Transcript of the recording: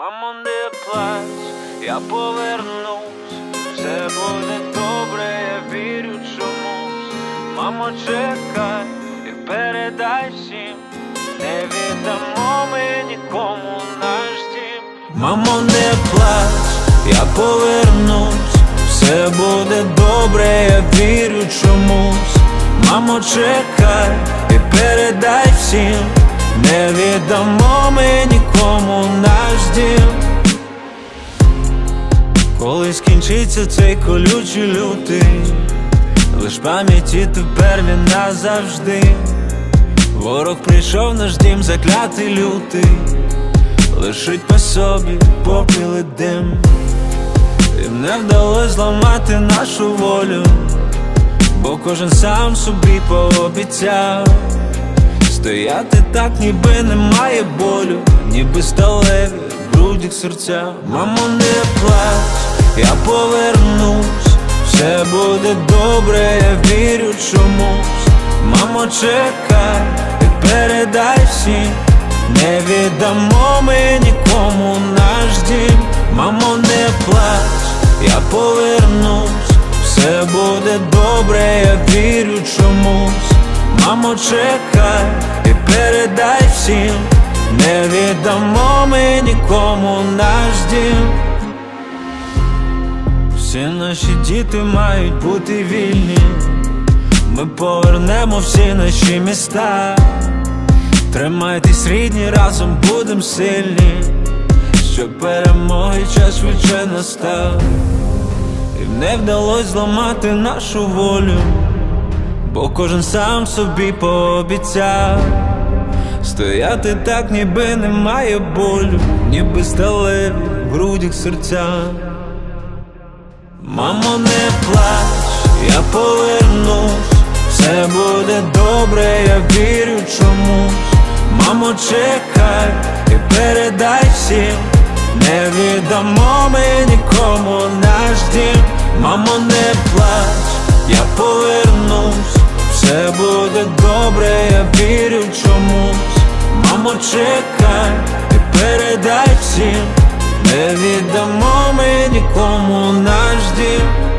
Мамо, не плач, я повернусь, все буде добре, я вірю чомусь. Мамо, чекай і передай всім, не віддамо ми нікому наш дім. Мамо, не плач, я повернусь, все буде добре, я вірю чомусь. Мамо, чекай і передай всім, не віддамо ми нікому наш Коли скінчиться цей колючий лютий, лиш пам'яті тепер він назавжди. Ворог прийшов наш дім, заклятий лютий, лишить по собі попіл і дим. Їм не вдалося зламати нашу волю, бо кожен сам собі пообіцяв Стояти так, ніби немає болю, ніби сталеві в грудях серця. Мамо, не плач, я повернусь, все буде добре, я вірю чомусь. Мамо, чекай і передай всім, не віддамо ми нікому наш дім. Мамо, не плач, я повернусь, все буде добре, я вірю чомусь. Мамо, чекай і передай всім, не віддамо ми нікому наш дім. Всі наші діти мають бути вільні, ми повернемо всі наші міста. Тримайтесь рідні, разом будем сильні, щоб перемоги час швидше настав. І не вдалося зламати нашу волю. Бо кожен сам собі пообіцяв Стояти так, ніби немає болю, ніби сталеві в грудях серця. Мамо, не плач, я повернусь, все буде добре, я вірю чомусь. Мамо, чекай і передай всім, не віддамо ми нікому наш дім. Мамо, не плач, я повернусь, все буде добре, я вірю чомусь. Мамо, чекай і передай всім, не віддамо ми нікому наш дім.